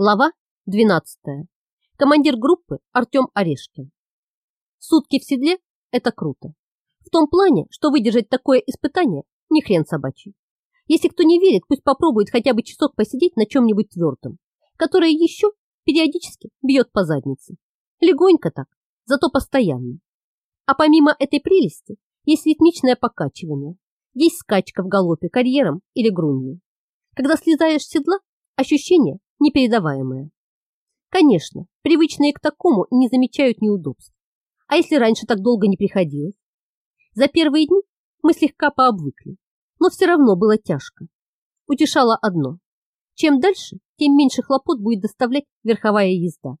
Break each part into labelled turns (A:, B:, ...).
A: Глава 12. Командир группы Артем Орешкин. Сутки в седле – это круто. В том плане, что выдержать такое испытание – не хрен собачий. Если кто не верит, пусть попробует хотя бы часок посидеть на чем-нибудь твердом, которое еще периодически бьет по заднице. Легонько так, зато постоянно. А помимо этой прелести, есть ритмичное покачивание, есть скачка в галопе карьером или грунью. Когда слезаешь с седла, ощущение непередаваемое. Конечно, привычные к такому не замечают неудобств. А если раньше так долго не приходилось? За первые дни мы слегка пообвыкли, но все равно было тяжко. Утешало одно. Чем дальше, тем меньше хлопот будет доставлять верховая езда.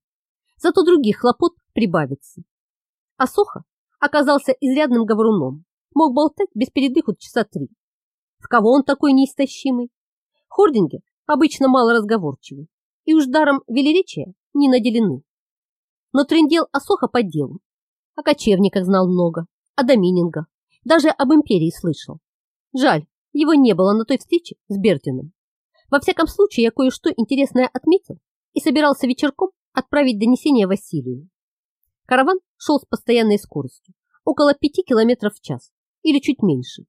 A: Зато других хлопот прибавится. А Соха оказался изрядным говоруном, мог болтать без передыху часа три. В кого он такой неистощимый? Хординги обычно малоразговорчивы и уж даром велеречия не наделены. Но трендел Осоха по делу. О кочевниках знал много, о доминингах, даже об империи слышал. Жаль, его не было на той встрече с Бертином. Во всяком случае, я кое-что интересное отметил и собирался вечерком отправить донесение Василию. Караван шел с постоянной скоростью, около пяти километров в час или чуть меньше.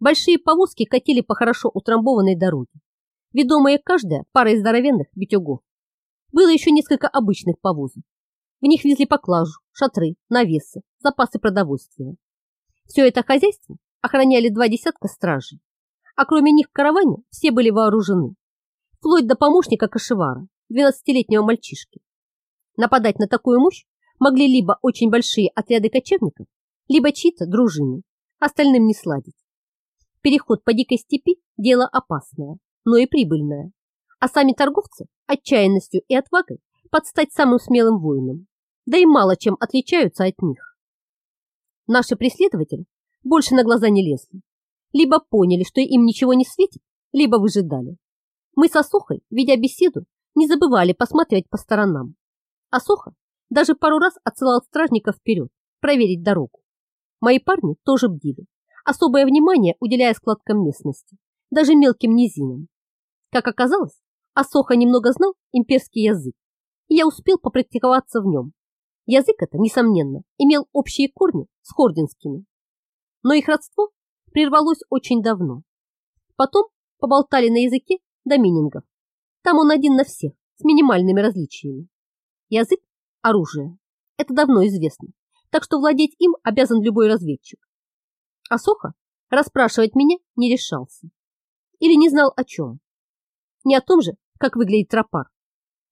A: Большие повозки катили по хорошо утрамбованной дороге, ведомые каждая парой здоровенных битюгов. Было еще несколько обычных повозок. В них везли поклажу, шатры, навесы, запасы продовольствия. Все это хозяйство охраняли два десятка стражей, а кроме них в караване все были вооружены, вплоть до помощника кошевара, 12-летнего мальчишки. Нападать на такую мощь могли либо очень большие отряды кочевников, либо чьи-то дружины, остальным не сладить. Переход по дикой степи – дело опасное, но и прибыльная. А сами торговцы отчаянностью и отвагой подстать самым смелым воинам, да и мало чем отличаются от них. Наши преследователи больше на глаза не лезли. Либо поняли, что им ничего не светит, либо выжидали. Мы с Осохой, ведя беседу, не забывали посматривать по сторонам. Осоха даже пару раз отсылал стражников вперед, проверить дорогу. Мои парни тоже бдили, особое внимание уделяя складкам местности, даже мелким низинам. Как оказалось, Асоха немного знал имперский язык, и я успел попрактиковаться в нем. Язык это, несомненно, имел общие корни с хординскими. Но их родство прервалось очень давно. Потом поболтали на языке доминингов. Там он один на всех, с минимальными различиями. Язык – оружие. Это давно известно, так что владеть им обязан любой разведчик. Асоха расспрашивать меня не решался. Или не знал о чем не о том же, как выглядит тропар.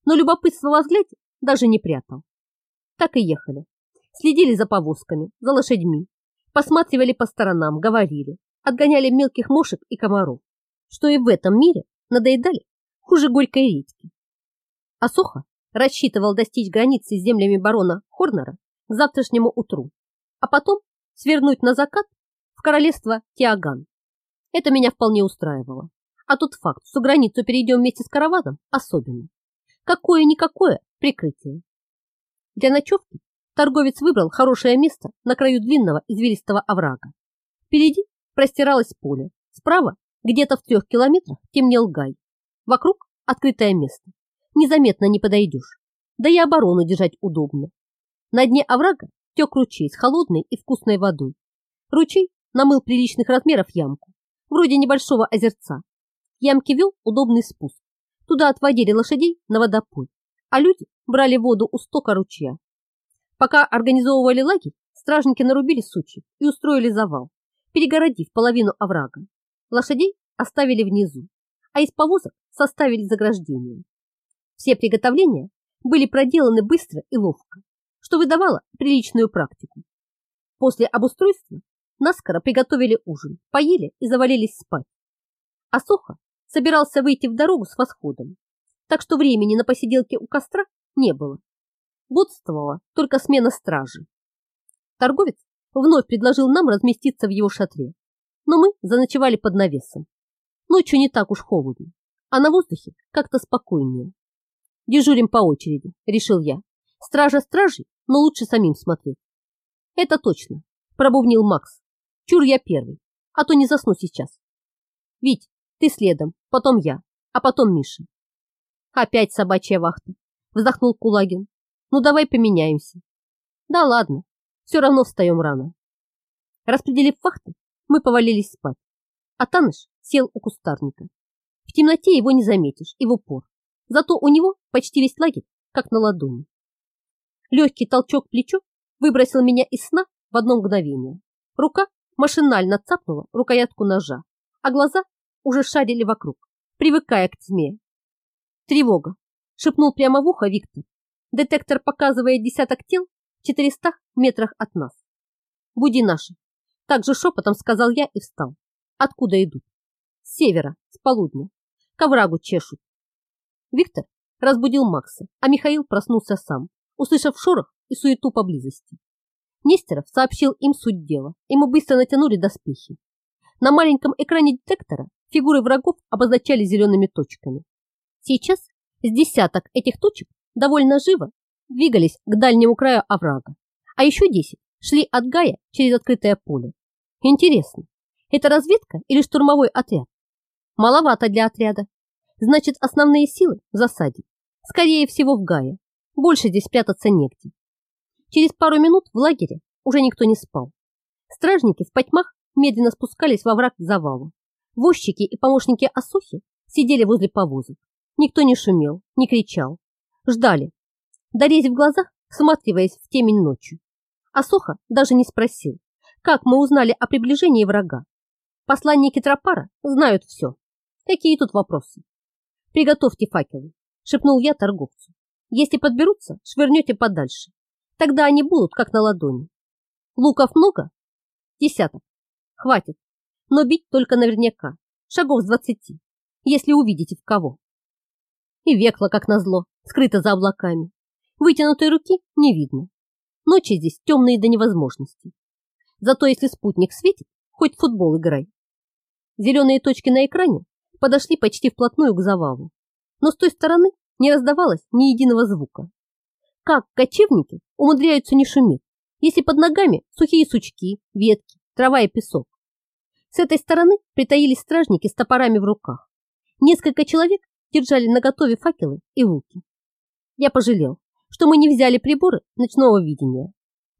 A: Но любопытство во взгляде даже не прятал. Так и ехали. Следили за повозками, за лошадьми, посматривали по сторонам, говорили, отгоняли мелких мошек и комаров, что и в этом мире надоедали хуже горькой редьки. А Соха рассчитывал достичь границы с землями барона Хорнера к завтрашнему утру, а потом свернуть на закат в королевство Тиаган. Это меня вполне устраивало. А тот факт, что границу перейдем вместе с караваном, особенно. Какое-никакое прикрытие. Для ночевки торговец выбрал хорошее место на краю длинного извилистого оврага. Впереди простиралось поле, справа, где-то в трех километрах, темнел гай. Вокруг открытое место. Незаметно не подойдешь. Да и оборону держать удобно. На дне оврага тек ручей с холодной и вкусной водой. Ручей намыл приличных размеров ямку, вроде небольшого озерца, ямке вел удобный спуск. Туда отводили лошадей на водопой, а люди брали воду у стока ручья. Пока организовывали лагерь, стражники нарубили сучьев и устроили завал, перегородив половину оврага. Лошадей оставили внизу, а из повозок составили заграждение. Все приготовления были проделаны быстро и ловко, что выдавало приличную практику. После обустройства наскоро приготовили ужин, поели и завалились спать. А Соха собирался выйти в дорогу с восходом, так что времени на посиделке у костра не было. Бодствовала только смена стражи. Торговец вновь предложил нам разместиться в его шатре, но мы заночевали под навесом. Ночью не так уж холодно, а на воздухе как-то спокойнее. Дежурим по очереди, решил я. Стража стражей, но лучше самим смотреть. Это точно, пробубнил Макс. Чур я первый, а то не засну сейчас. Вить, ты следом, потом я, а потом Миша. Опять собачья вахта, вздохнул Кулагин. Ну давай поменяемся. Да ладно, все равно встаем рано. Распределив вахты, мы повалились спать. А Таныш сел у кустарника. В темноте его не заметишь и в упор. Зато у него почти весь лагерь, как на ладони. Легкий толчок плечу выбросил меня из сна в одно мгновение. Рука машинально цапнула рукоятку ножа, а глаза уже шарили вокруг, привыкая к тьме. Тревога, шепнул прямо в ухо Виктор. Детектор показывает десяток тел в 400 метрах от нас. Буди наши. Также шепотом сказал я и встал. Откуда идут? С севера, с полудня. К оврагу чешут. Виктор разбудил Макса, а Михаил проснулся сам, услышав шорох и суету поблизости. Нестеров сообщил им суть дела, и мы быстро натянули доспехи. На маленьком экране детектора фигуры врагов обозначали зелеными точками. Сейчас с десяток этих точек довольно живо двигались к дальнему краю оврага, а еще десять шли от Гая через открытое поле. Интересно, это разведка или штурмовой отряд? Маловато для отряда. Значит, основные силы в засаде. Скорее всего, в Гае. Больше здесь прятаться негде. Через пару минут в лагере уже никто не спал. Стражники в потьмах медленно спускались во враг к завалу. Возчики и помощники Асухи сидели возле повозок. Никто не шумел, не кричал. Ждали. Дорезь в глазах, всматриваясь в темень ночью. Асоха даже не спросил, как мы узнали о приближении врага. Посланники Тропара знают все. Какие тут вопросы? Приготовьте факелы, шепнул я торговцу. Если подберутся, швырнете подальше. Тогда они будут как на ладони. Луков много? Десяток. Хватит. Но бить только наверняка. Шагов с двадцати. Если увидите в кого. И векла, как назло, скрыто за облаками. Вытянутой руки не видно. Ночи здесь темные до невозможности. Зато если спутник светит, хоть в футбол играй. Зеленые точки на экране подошли почти вплотную к завалу, но с той стороны не раздавалось ни единого звука. Как кочевники умудряются не шуметь, если под ногами сухие сучки, ветки, трава и песок? С этой стороны притаились стражники с топорами в руках. Несколько человек держали наготове факелы и луки. Я пожалел, что мы не взяли приборы ночного видения,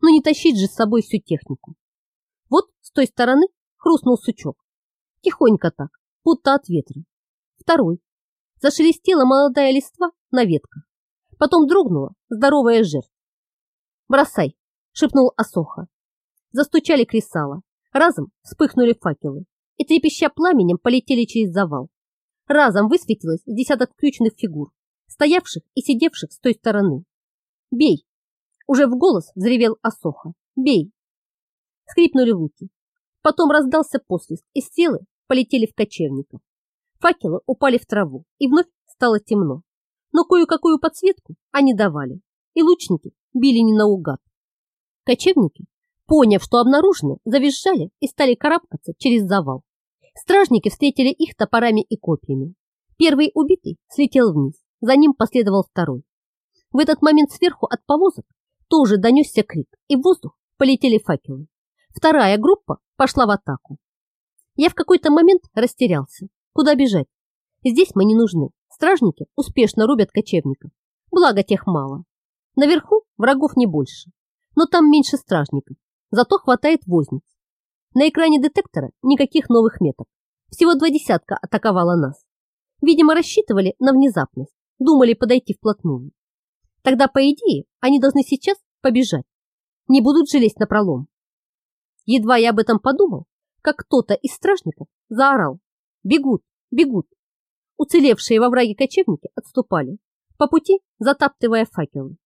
A: но не тащить же с собой всю технику. Вот с той стороны хрустнул сучок. Тихонько так, будто от ветра. Второй. Зашелестела молодая листва на ветках. Потом дрогнула здоровая жертва. «Бросай!» — шепнул Асоха. Застучали кресала. Разом вспыхнули факелы и, трепеща пламенем, полетели через завал. Разом высветилось десяток включенных фигур, стоявших и сидевших с той стороны. «Бей!» Уже в голос взревел Асоха. «Бей!» Скрипнули луки. Потом раздался посвист, и стрелы полетели в кочевников. Факелы упали в траву, и вновь стало темно. Но кое-какую подсветку они давали, и лучники били не наугад. Кочевники, поняв, что обнаружены, завизжали и стали карабкаться через завал. Стражники встретили их топорами и копьями. Первый убитый слетел вниз, за ним последовал второй. В этот момент сверху от повозок тоже донесся крик, и в воздух полетели факелы. Вторая группа пошла в атаку. Я в какой-то момент растерялся. Куда бежать? Здесь мы не нужны. Стражники успешно рубят кочевников. Благо тех мало. Наверху врагов не больше. Но там меньше стражников. Зато хватает возниц. На экране детектора никаких новых меток. Всего два десятка атаковало нас. Видимо, рассчитывали на внезапность. Думали подойти вплотную. Тогда, по идее, они должны сейчас побежать. Не будут жалеть на пролом. Едва я об этом подумал, как кто-то из стражников заорал. Бегут, бегут. Уцелевшие во враге кочевники отступали, по пути затаптывая факелы.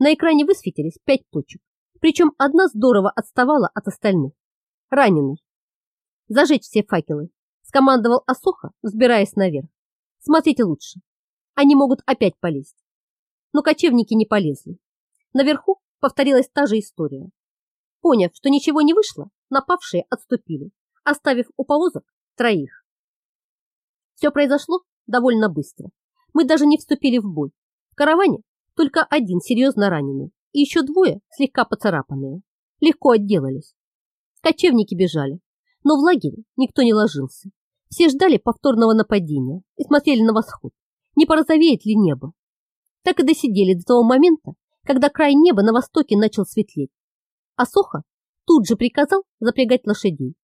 A: На экране высветились пять точек, причем одна здорово отставала от остальных. Раненый. Зажечь все факелы, скомандовал Асоха, взбираясь наверх. Смотрите лучше. Они могут опять полезть но кочевники не полезли. Наверху повторилась та же история. Поняв, что ничего не вышло, напавшие отступили, оставив у повозок троих. Все произошло довольно быстро. Мы даже не вступили в бой. В караване только один серьезно раненый и еще двое слегка поцарапанные. Легко отделались. Кочевники бежали, но в лагере никто не ложился. Все ждали повторного нападения и смотрели на восход, не порозовеет ли небо. Так и досидели до того момента, когда край неба на востоке начал светлеть. А Соха тут же приказал запрягать лошадей.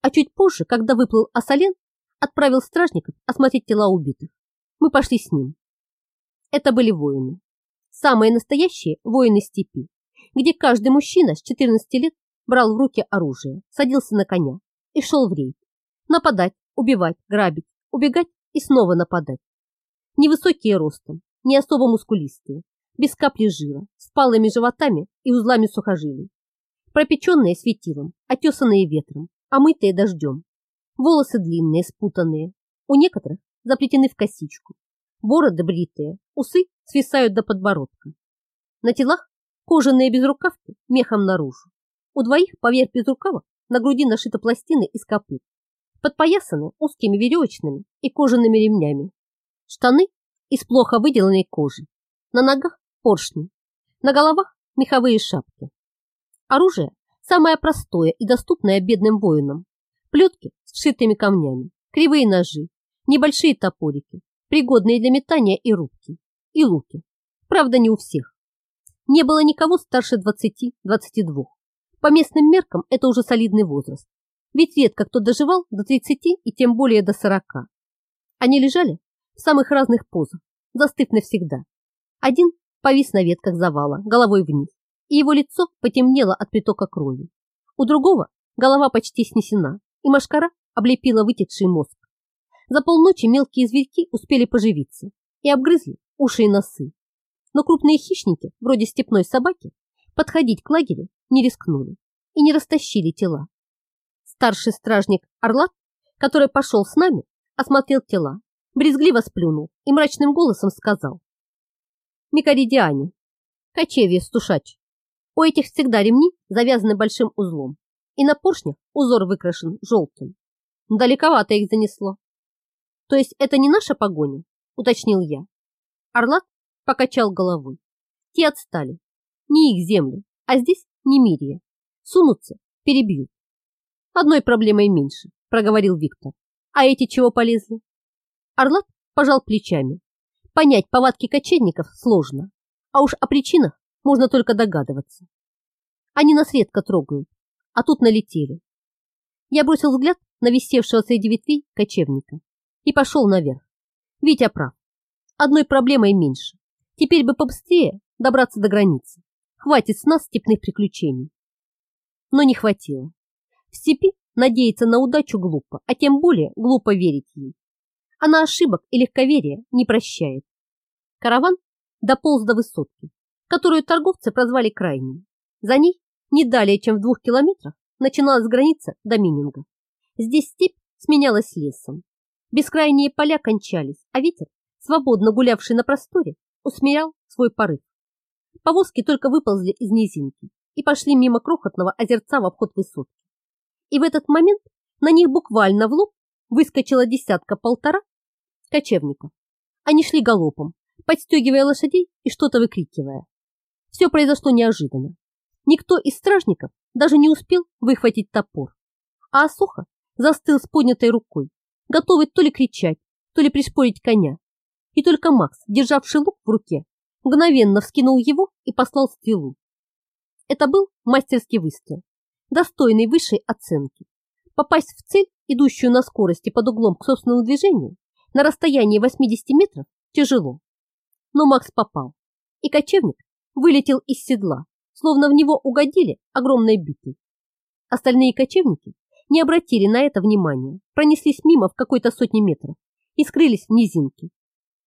A: А чуть позже, когда выплыл Асален, отправил стражников осмотреть тела убитых. Мы пошли с ним. Это были воины. Самые настоящие воины степи, где каждый мужчина с 14 лет брал в руки оружие, садился на коня и шел в рейд. Нападать, убивать, грабить, убегать и снова нападать. Невысокие ростом, не особо мускулистые, без капли жира, с палыми животами и узлами сухожилий. Пропеченные светилом, отесанные ветром, омытые дождем. Волосы длинные, спутанные, у некоторых заплетены в косичку. Бороды бритые, усы свисают до подбородка. На телах кожаные безрукавки мехом наружу. У двоих поверх безрукавок на груди нашиты пластины из копыт, подпоясаны узкими веревочными и кожаными ремнями. Штаны из плохо выделанной кожи. На ногах поршни, на головах меховые шапки. Оружие самое простое и доступное бедным воинам. Плетки с вшитыми камнями, кривые ножи, небольшие топорики, пригодные для метания и рубки, и луки. Правда, не у всех. Не было никого старше 20-22. По местным меркам это уже солидный возраст. Ведь редко кто доживал до 30 и тем более до 40. Они лежали в самых разных позах, застыв навсегда. Один повис на ветках завала, головой вниз, и его лицо потемнело от притока крови. У другого голова почти снесена, и машкара облепила вытекший мозг. За полночи мелкие зверьки успели поживиться и обгрызли уши и носы. Но крупные хищники, вроде степной собаки, подходить к лагерю не рискнули и не растащили тела. Старший стражник Орлат, который пошел с нами, осмотрел тела, брезгливо сплюнул и мрачным голосом сказал. Микоридиане, кочевье стушач. У этих всегда ремни завязаны большим узлом, и на поршнях узор выкрашен желтым. Далековато их занесло. То есть это не наша погоня, уточнил я. Орлат покачал головой. Те отстали. Не их земли, а здесь не Мирия. Сунутся, перебьют. Одной проблемой меньше, проговорил Виктор. А эти чего полезли? Орлат пожал плечами. Понять повадки кочевников сложно, а уж о причинах можно только догадываться. Они нас редко трогают, а тут налетели. Я бросил взгляд на висевшего среди ветвей кочевника и пошел наверх. Витя прав. Одной проблемой меньше. Теперь бы побыстрее добраться до границы. Хватит с нас степных приключений. Но не хватило. В степи надеяться на удачу глупо, а тем более глупо верить ей. Она ошибок и легковерия не прощает. Караван дополз до высотки, которую торговцы прозвали крайней. За ней, не далее чем в двух километрах, начиналась граница до Мининга. Здесь степь сменялась лесом. Бескрайние поля кончались, а ветер, свободно гулявший на просторе, усмирял свой порыв. Повозки только выползли из низинки и пошли мимо крохотного озерца в обход высотки. И в этот момент на них буквально в лоб выскочила десятка-полтора кочевников. Они шли галопом, подстегивая лошадей и что-то выкрикивая. Все произошло неожиданно. Никто из стражников даже не успел выхватить топор, а Осоха застыл с поднятой рукой, готовый то ли кричать, то ли пришпорить коня. И только Макс, державший лук в руке, мгновенно вскинул его и послал стрелу. Это был мастерский выстрел, достойный высшей оценки. Попасть в цель, идущую на скорости под углом к собственному движению, на расстоянии 80 метров, тяжело. Но Макс попал, и кочевник вылетел из седла, словно в него угодили огромной битой. Остальные кочевники не обратили на это внимания, пронеслись мимо в какой-то сотни метров и скрылись в низинке.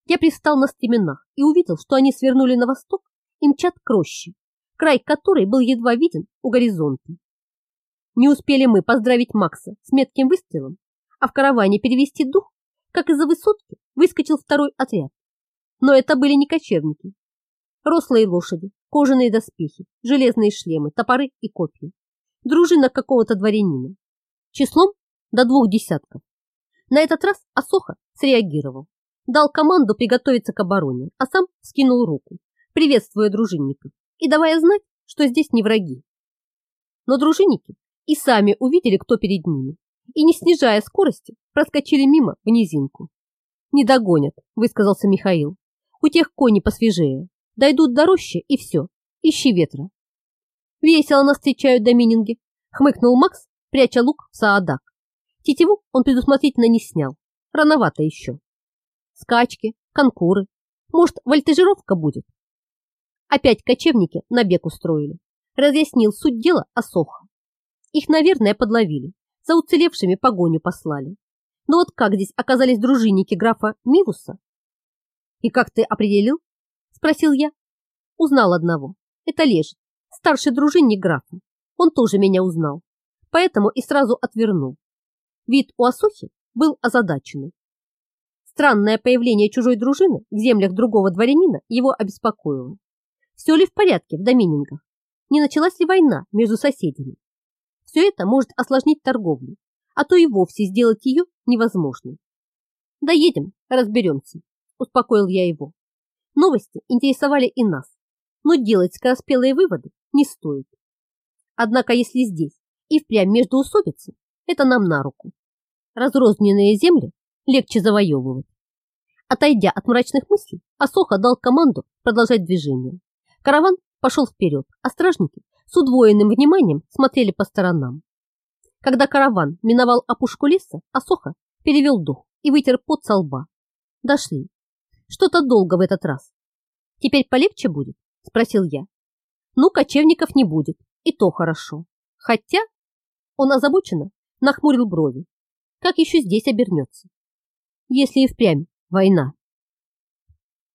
A: Я пристал на стременах и увидел, что они свернули на восток и мчат к роще, край которой был едва виден у горизонта. Не успели мы поздравить Макса с метким выстрелом, а в караване перевести дух, как из-за высотки выскочил второй отряд. Но это были не кочевники. Рослые лошади, кожаные доспехи, железные шлемы, топоры и копья. Дружина какого-то дворянина числом до двух десятков. На этот раз Асоха среагировал, дал команду приготовиться к обороне, а сам скинул руку, приветствуя дружинников и давая знать, что здесь не враги. Но дружинники и сами увидели, кто перед ними, и, не снижая скорости, проскочили мимо в низинку. Не догонят, высказался Михаил. У тех кони посвежее. Дойдут до рощи и все. Ищи ветра. Весело нас встречают домининги, хмыкнул Макс, пряча лук в саадак. Тетиву он предусмотрительно не снял. Рановато еще. Скачки, конкуры. Может, вольтежировка будет? Опять кочевники набег устроили. Разъяснил суть дела Осоха. Их, наверное, подловили. За уцелевшими погоню послали. Но вот как здесь оказались дружинники графа Мивуса? И как ты определил? Спросил я. Узнал одного. Это Лежит, старший дружинник графа. Он тоже меня узнал. Поэтому и сразу отвернул. Вид у Осохи был озадаченный. Странное появление чужой дружины в землях другого дворянина его обеспокоило. Все ли в порядке в доминингах? Не началась ли война между соседями? Все это может осложнить торговлю, а то и вовсе сделать ее невозможной. Доедем, разберемся, успокоил я его. Новости интересовали и нас, но делать скороспелые выводы не стоит. Однако, если здесь и впрямь между усобицы, это нам на руку. Разрозненные земли легче завоевывать. Отойдя от мрачных мыслей, Асоха дал команду продолжать движение. Караван пошел вперед, а стражники с удвоенным вниманием смотрели по сторонам. Когда караван миновал опушку леса, Асоха перевел дух и вытер пот со лба. Дошли. Что-то долго в этот раз. Теперь полегче будет? Спросил я. Ну, кочевников не будет, и то хорошо. Хотя он озабоченно нахмурил брови. Как еще здесь обернется? Если и впрямь война.